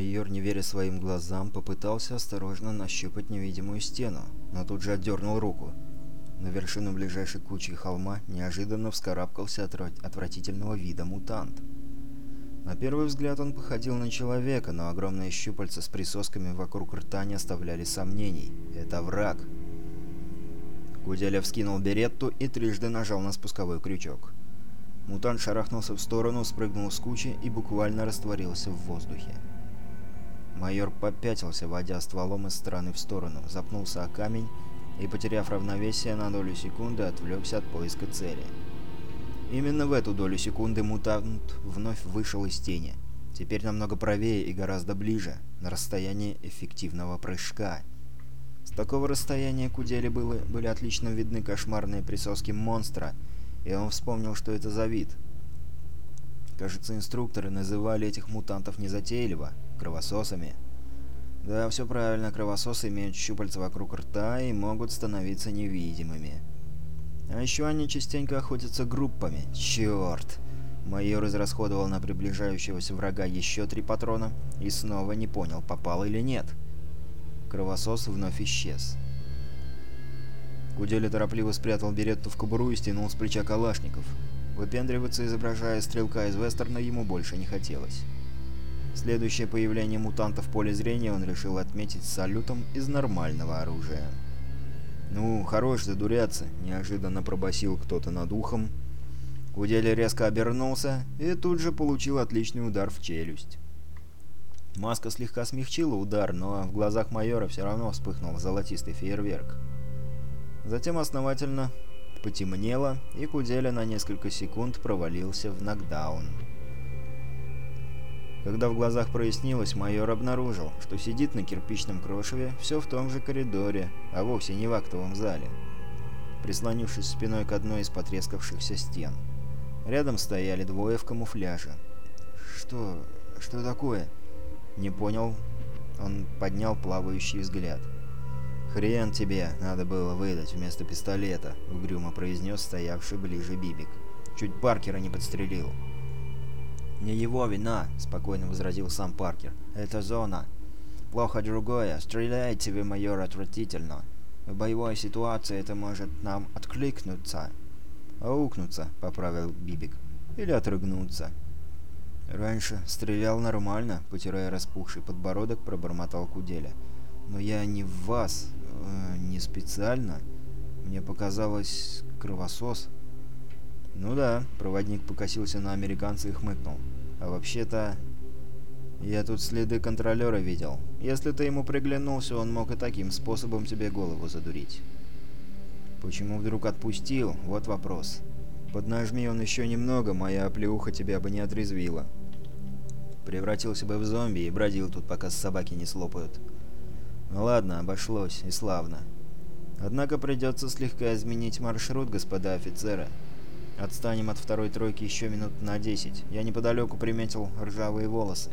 Майор, не веря своим глазам, попытался осторожно нащупать невидимую стену, но тут же отдернул руку. На вершину ближайшей кучи холма неожиданно вскарабкался отвратительного вида мутант. На первый взгляд он походил на человека, но огромные щупальца с присосками вокруг рта не оставляли сомнений. Это враг. Гуделя вскинул беретту и трижды нажал на спусковой крючок. Мутант шарахнулся в сторону, спрыгнул с кучи и буквально растворился в воздухе. Майор попятился, водя стволом из стороны в сторону, запнулся о камень и, потеряв равновесие на долю секунды, отвлекся от поиска цели. Именно в эту долю секунды мутант вновь вышел из тени. Теперь намного правее и гораздо ближе, на расстоянии эффективного прыжка. С такого расстояния Кудели были, были отлично видны кошмарные присоски монстра, и он вспомнил, что это за вид. Кажется, инструкторы называли этих мутантов незатейливо кровососами. Да, все правильно, кровососы имеют щупальца вокруг рта и могут становиться невидимыми. А еще они частенько охотятся группами. Черт! Майор израсходовал на приближающегося врага еще три патрона и снова не понял, попал или нет. Кровосос вновь исчез. Кудели торопливо спрятал беретту в кобуру и стянул с плеча калашников. Выпендриваться, изображая стрелка из вестерна, ему больше не хотелось. Следующее появление мутанта в поле зрения он решил отметить салютом из нормального оружия. «Ну, хорош задуряться», — неожиданно пробасил кто-то над ухом. Кудели резко обернулся и тут же получил отличный удар в челюсть. Маска слегка смягчила удар, но в глазах майора все равно вспыхнул золотистый фейерверк. Затем основательно потемнело, и Куделя на несколько секунд провалился в нокдаун. Когда в глазах прояснилось, майор обнаружил, что сидит на кирпичном крошеве все в том же коридоре, а вовсе не в актовом зале, прислонившись спиной к одной из потрескавшихся стен. Рядом стояли двое в камуфляже. «Что... что такое?» «Не понял». Он поднял плавающий взгляд. «Хрен тебе надо было выдать вместо пистолета», — угрюмо произнес стоявший ближе Бибик. «Чуть Паркера не подстрелил». «Не его вина», — спокойно возразил сам Паркер. «Это зона. Плохо другое. Стреляйте вы, майор, отвратительно. В боевой ситуации это может нам откликнуться». «Аукнуться», — поправил Бибик. «Или отрыгнуться». «Раньше стрелял нормально», — потирая распухший подбородок, пробормотал Куделя. «Но я не в вас, э, не специально. Мне показалось кровосос». «Ну да», — проводник покосился на американца и хмыкнул. «А вообще-то...» «Я тут следы контролера видел. Если ты ему приглянулся, он мог и таким способом тебе голову задурить». «Почему вдруг отпустил? Вот вопрос. Поднажми он еще немного, моя оплеуха тебя бы не отрезвила. Превратился бы в зомби и бродил тут, пока собаки не слопают. Ну ладно, обошлось, и славно. Однако придется слегка изменить маршрут, господа офицеры». Отстанем от второй тройки еще минут на 10. Я неподалеку приметил ржавые волосы.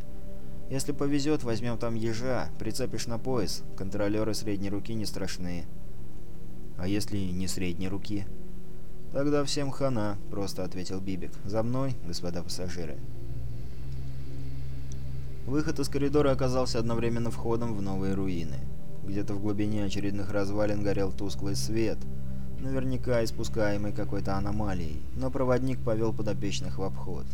Если повезет, возьмем там ежа, прицепишь на пояс. Контролеры средней руки не страшные. А если не средней руки? Тогда всем хана, просто ответил Бибик. За мной, господа пассажиры. Выход из коридора оказался одновременно входом в новые руины. Где-то в глубине очередных развалин горел тусклый свет — наверняка испускаемый какой-то аномалией, но проводник повел подопечных в обход.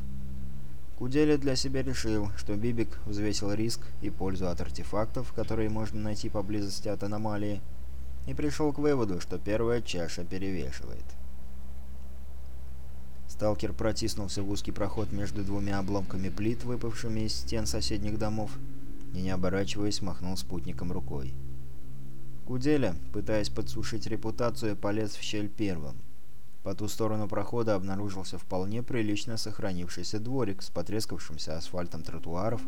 Кудели для себя решил, что Бибик взвесил риск и пользу от артефактов, которые можно найти поблизости от аномалии, и пришел к выводу, что первая чаша перевешивает. Сталкер протиснулся в узкий проход между двумя обломками плит, выпавшими из стен соседних домов, и, не оборачиваясь, махнул спутником рукой. Куделя, пытаясь подсушить репутацию, полез в щель первым. По ту сторону прохода обнаружился вполне прилично сохранившийся дворик с потрескавшимся асфальтом тротуаров,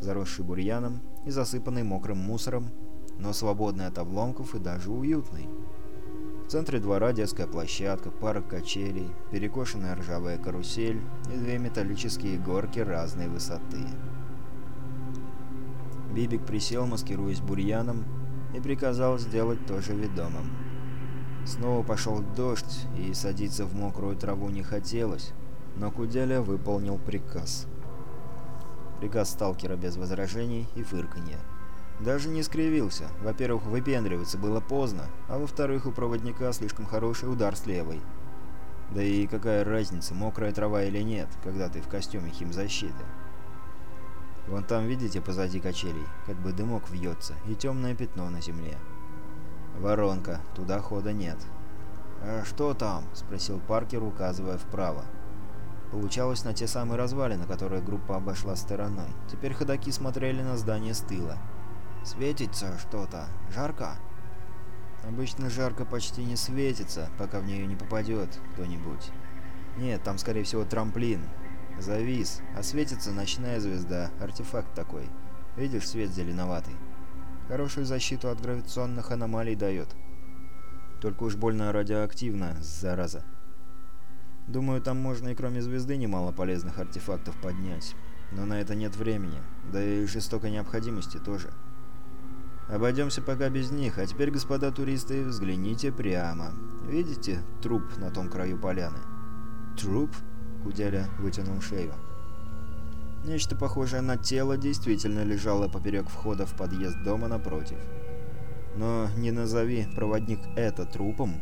заросший бурьяном и засыпанный мокрым мусором, но свободный от обломков и даже уютный. В центре двора детская площадка, пара качелей, перекошенная ржавая карусель и две металлические горки разной высоты. Бибик присел, маскируясь бурьяном, и приказал сделать тоже ведомым. Снова пошел дождь, и садиться в мокрую траву не хотелось, но Куделя выполнил приказ. Приказ сталкера без возражений и фырканья. Даже не скривился. Во-первых, выпендриваться было поздно, а во-вторых, у проводника слишком хороший удар с левой. Да и какая разница, мокрая трава или нет, когда ты в костюме химзащиты. Вон там, видите, позади качелей, как бы дымок вьется, и темное пятно на земле. Воронка, туда хода нет. «А что там?» — спросил Паркер, указывая вправо. Получалось на те самые развалины, которые группа обошла стороной. Теперь ходаки смотрели на здание с тыла. «Светится что-то. Жарко?» «Обычно жарко почти не светится, пока в нее не попадет кто-нибудь. Нет, там, скорее всего, трамплин. Завис, а светится ночная звезда, артефакт такой. Видишь, свет зеленоватый. Хорошую защиту от гравитационных аномалий дает. Только уж больно радиоактивно, зараза. Думаю, там можно и кроме звезды немало полезных артефактов поднять. Но на это нет времени, да и жестокой необходимости тоже. Обойдемся пока без них, а теперь, господа туристы, взгляните прямо. Видите труп на том краю поляны? Труп? Кудяля вытянул шею. Нечто похожее на тело действительно лежало поперек входа в подъезд дома напротив. Но не назови проводник это трупом.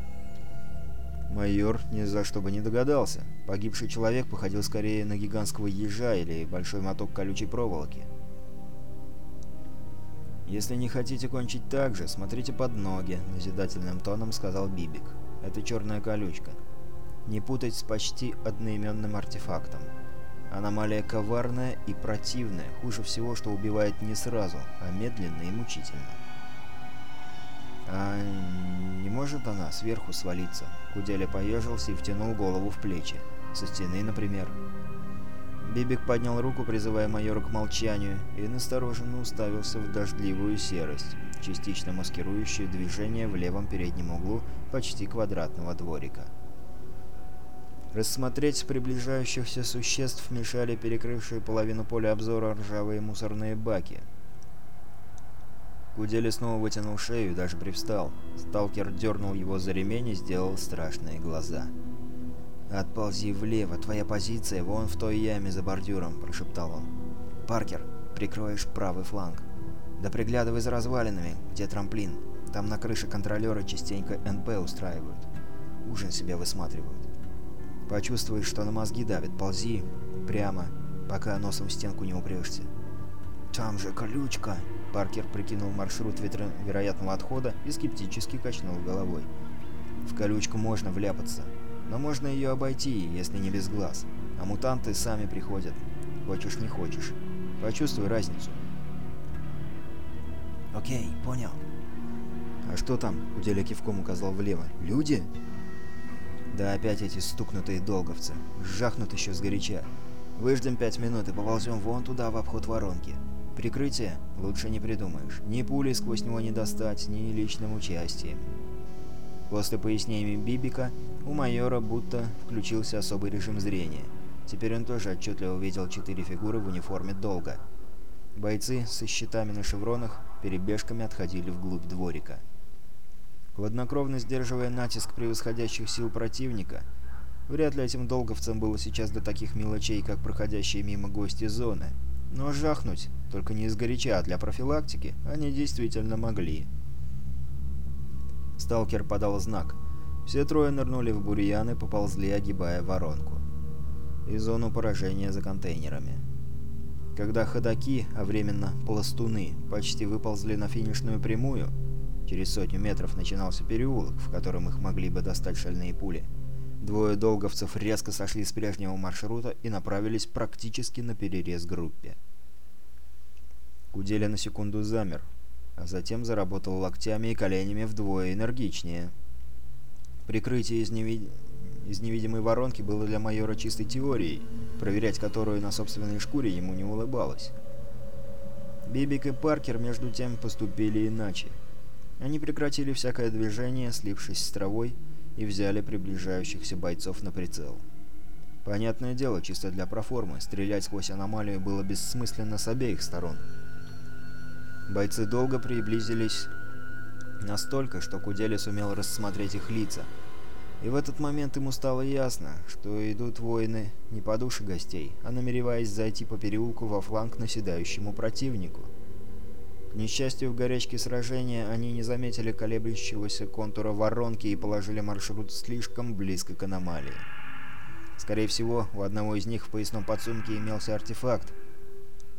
Майор ни за что бы не догадался. Погибший человек походил скорее на гигантского ежа или большой моток колючей проволоки. «Если не хотите кончить так же, смотрите под ноги», — назидательным тоном сказал Бибик. «Это черная колючка. Не путать с почти одноименным артефактом. Аномалия коварная и противная, хуже всего, что убивает не сразу, а медленно и мучительно». «А не может она сверху свалиться?» Куделя поежился и втянул голову в плечи. «Со стены, например». Бибик поднял руку, призывая майора к молчанию, и настороженно уставился в дождливую серость, частично маскирующую движение в левом переднем углу почти квадратного дворика. Рассмотреть приближающихся существ мешали перекрывшие половину поля обзора ржавые мусорные баки. Кудели снова вытянул шею и даже привстал. Сталкер дернул его за ремень и сделал страшные глаза. «Отползи влево, твоя позиция вон в той яме за бордюром», – прошептал он. «Паркер, прикроешь правый фланг. Да приглядывай за развалинами, где трамплин. Там на крыше контролеры частенько НП устраивают. Ужин себе высматривают. Почувствуешь, что на мозги давит, ползи прямо, пока носом в стенку не упрешься. «Там же колючка!» Паркер прикинул маршрут ветро... вероятного отхода и скептически качнул головой. «В колючку можно вляпаться, но можно ее обойти, если не без глаз. А мутанты сами приходят. Хочешь, не хочешь. Почувствуй разницу. Окей, понял. А что там? Уделя кивком указал влево. Люди? Да опять эти стукнутые долговцы. Жахнут еще сгоряча. Выждем пять минут и поползем вон туда, в обход воронки. Прикрытие лучше не придумаешь. Ни пули сквозь него не достать, ни личным участием. После пояснений Бибика у майора будто включился особый режим зрения. Теперь он тоже отчетливо видел четыре фигуры в униформе долга. Бойцы со щитами на шевронах перебежками отходили вглубь дворика. Хладнокровно сдерживая натиск превосходящих сил противника, вряд ли этим долговцам было сейчас до таких мелочей, как проходящие мимо гости зоны. Но жахнуть, только не изгоряча, а для профилактики, они действительно могли. Сталкер подал знак. Все трое нырнули в бурьян и поползли, огибая воронку. И зону поражения за контейнерами. Когда ходаки, а временно пластуны, почти выползли на финишную прямую, через сотню метров начинался переулок, в котором их могли бы достать шальные пули. Двое долговцев резко сошли с прежнего маршрута и направились практически на перерез группе. Куделя на секунду замер, а затем заработал локтями и коленями вдвое энергичнее. Прикрытие из, невид... из невидимой воронки было для майора чистой теорией, проверять которую на собственной шкуре ему не улыбалось. Бибик и Паркер, между тем, поступили иначе. Они прекратили всякое движение, слившись с травой, и взяли приближающихся бойцов на прицел. Понятное дело, чисто для проформы, стрелять сквозь аномалию было бессмысленно с обеих сторон. Бойцы долго приблизились настолько, что Кудели сумел рассмотреть их лица. И в этот момент ему стало ясно, что идут воины не по душе гостей, а намереваясь зайти по переулку во фланг наседающему противнику. К несчастью, в горячке сражения они не заметили колеблющегося контура воронки и положили маршрут слишком близко к аномалии. Скорее всего, у одного из них в поясном подсумке имелся артефакт,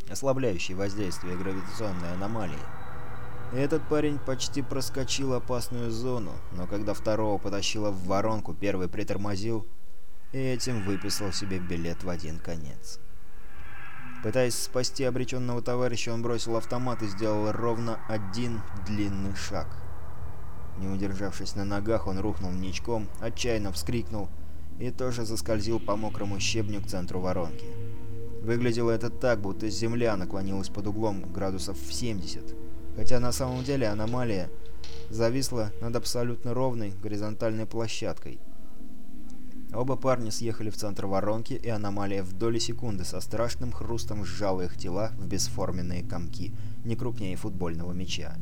ослабляющий воздействие гравитационной аномалии. Этот парень почти проскочил опасную зону, но когда второго потащило в воронку, первый притормозил и этим выписал себе билет в один конец. Пытаясь спасти обреченного товарища, он бросил автомат и сделал ровно один длинный шаг. Не удержавшись на ногах, он рухнул ничком, отчаянно вскрикнул и тоже заскользил по мокрому щебню к центру воронки. Выглядело это так, будто земля наклонилась под углом градусов в 70 хотя на самом деле аномалия зависла над абсолютно ровной горизонтальной площадкой. Оба парня съехали в центр воронки, и аномалия в доли секунды со страшным хрустом сжала их тела в бесформенные комки, не крупнее футбольного мяча.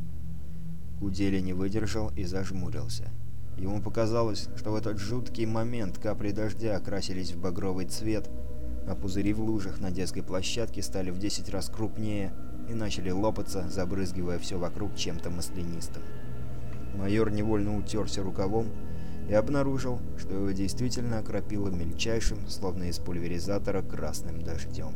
Кудели не выдержал и зажмурился. Ему показалось, что в этот жуткий момент капли дождя окрасились в багровый цвет, а пузыри в лужах на детской площадке стали в 10 раз крупнее и начали лопаться, забрызгивая все вокруг чем-то маслянистым. Майор невольно утерся рукавом и обнаружил, что его действительно окропило мельчайшим, словно из пульверизатора, красным дождем.